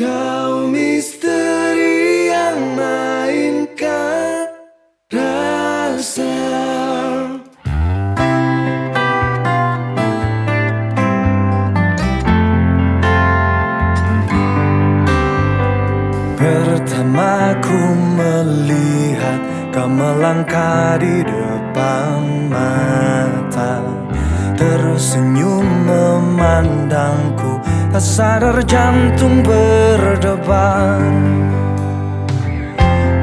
Kau misteri yang mainkan rasa. Pertama ku melihat kau melangkah di depan mata. Tersenyum memandangku Tak sadar jantung berdebar.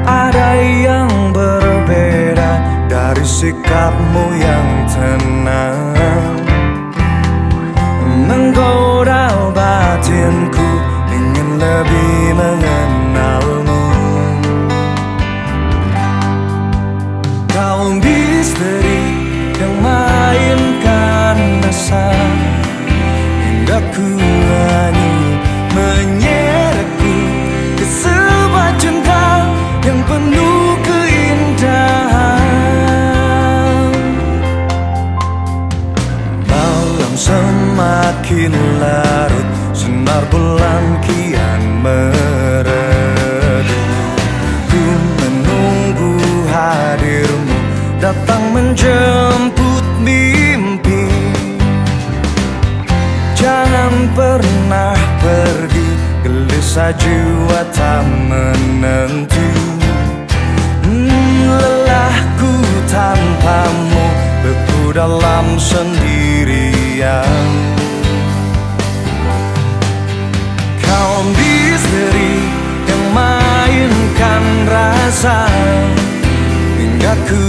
Ada yang berbeda dari sikapmu yang tenang. Menggoda batinku ingin lebih mengenalmu. Kau misteri yang mainkan rasa Hingga ku semakin larut Sinar bulan kian meredup Ku menunggu hadirmu Datang menjemput mimpi. Jangan pernah pergi Gelisah jiwa tak menentu. Hmm, lelahku tanpamu Beku dalam sendirian Kau misteri yang mainkan rasa Hingga ku